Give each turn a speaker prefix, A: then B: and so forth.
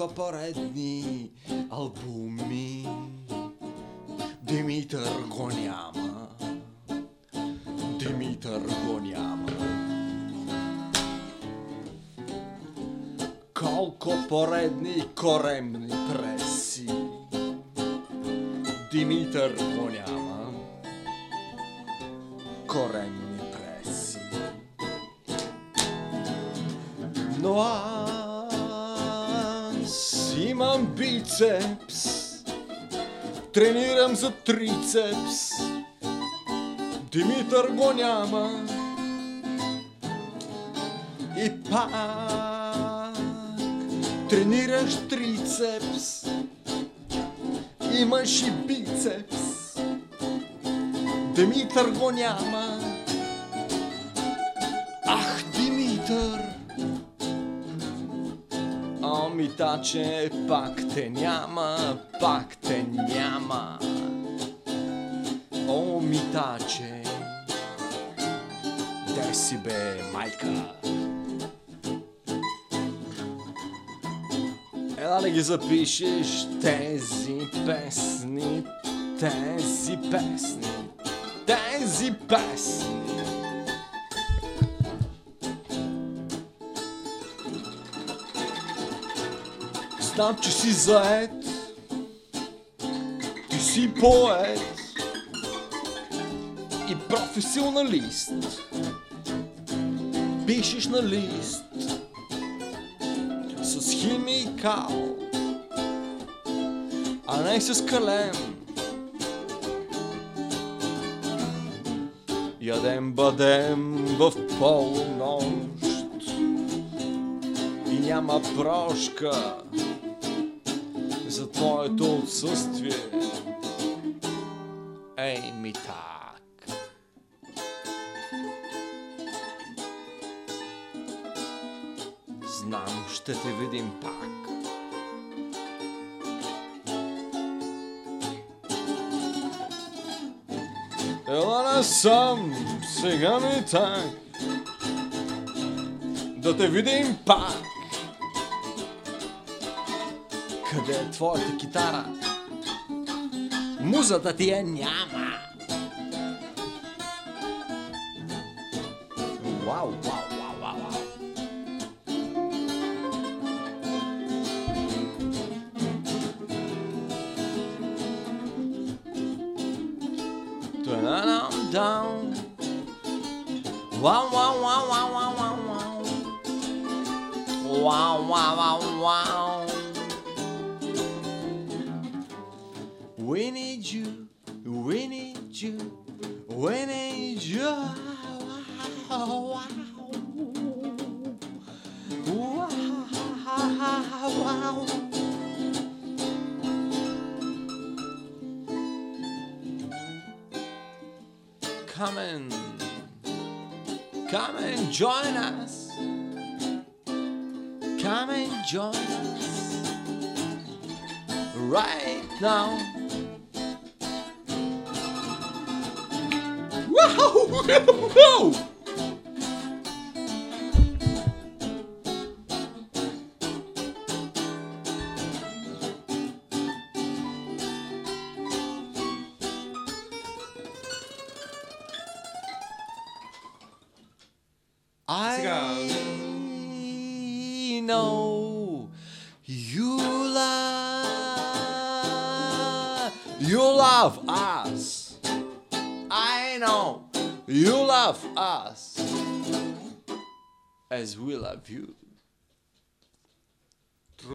A: Колко поредни албуми Димитър го няма Димитър го няма Колко поредни коремни преси Димитър го няма Коремни преси Но аз имам бицепс. Тренирам за трицепс. Димитър го няма. И пак Тренираш трицепс. Имаш и бицепс. Димитър го няма О, митаче, пак те няма, пак те няма. О, митаче, де си бе, майка? Ела да ги запишеш тези песни, тези песни, тези песни. Знам, че си заед, ти си поет. И професионалист. Пишеш на лист. С химикал, а не с калем. Ядем бъдем в полунощ и няма прошка за твоето отсъствие. Ей ми так. Знам, ще те видим пак. Ела насам, сега ми так. Да те видим пак. Къде е твоята китара? Музата ти е няма. Вау, вау, вау, вау, вау. Dun-dun-dun, down. Wow, wow, wow, wow, wow, wow, wow. Wow, wow, wow, wow. We need you, we need you, we need you. Wow, wow. Wow, wow. Come and come and join us. Come and join us right now. Wow! I know you love you love us. I know you love us as we love you.